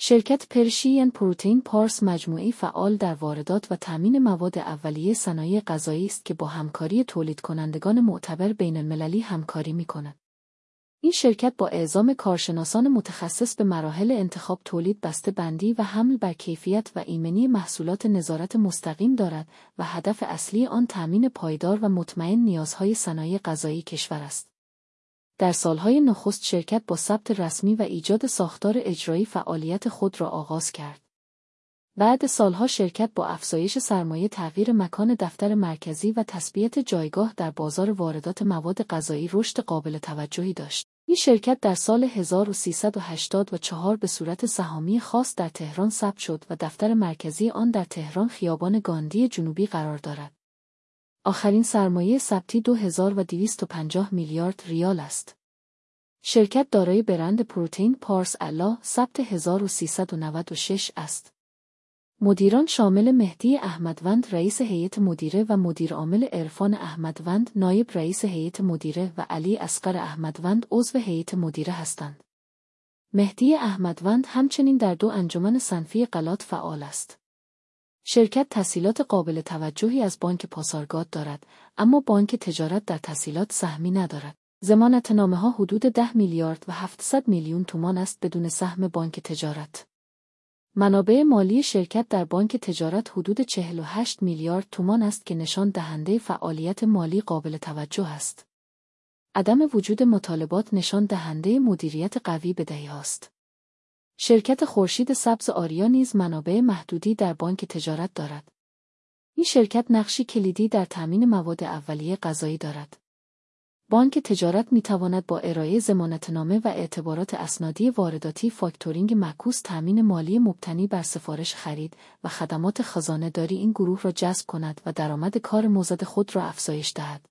شرکت پرشین پروتئین پارس مجموعی فعال در واردات و تامین مواد اولیه صنایع غذایی است که با همکاری تولید کنندگان معتبر بین المللی همکاری می کند. این شرکت با اعزام کارشناسان متخصص به مراحل انتخاب تولید بسته بندی و حمل بر کیفیت و ایمنی محصولات نظارت مستقیم دارد و هدف اصلی آن تامین پایدار و مطمئن نیازهای صنایع غذایی کشور است. در سالهای نخست شرکت با ثبت رسمی و ایجاد ساختار اجرایی فعالیت خود را آغاز کرد. بعد سالها شرکت با افزایش سرمایه تغییر مکان دفتر مرکزی و تثبیت جایگاه در بازار واردات مواد غذایی رشد قابل توجهی داشت. این شرکت در سال 1384 به صورت سهامی خاص در تهران ثبت شد و دفتر مرکزی آن در تهران خیابان گاندی جنوبی قرار دارد. آخرین سرمایه ثبتی 2250 میلیارد ریال است. شرکت دارای برند پروتئین پارس الا ثبت 1396 است. مدیران شامل مهدی احمدوند رئیس هیئت مدیره و مدیر عامل عرفان احمدوند نایب رئیس هیئت مدیره و علی اسقر احمدوند عضو هیئت مدیره هستند. مهدی احمدوند همچنین در دو انجمن صنفی قلات فعال است. شرکت تسهیلات قابل توجهی از بانک پاسارگاد دارد اما بانک تجارت در تسهیلات سهمی ندارد. زمانت نامه ها حدود 10 میلیارد و 700 میلیون تومان است بدون سهم بانک تجارت. منابع مالی شرکت در بانک تجارت حدود 48 میلیارد تومان است که نشان دهنده فعالیت مالی قابل توجه است. عدم وجود مطالبات نشان دهنده مدیریت قوی بدهی است. شرکت خورشید سبز آریا نیز منابع محدودی در بانک تجارت دارد. این شرکت نقشی کلیدی در تأمین مواد اولیه غذایی دارد. بانک تجارت می تواند با ارائه زمانتنامه و اعتبارات اسنادی وارداتی فاکتورینگ معکوس تأمین مالی مبتنی بر سفارش خرید و خدمات خزانه داری این گروه را جذب کند و درآمد کار موزد خود را افزایش دهد.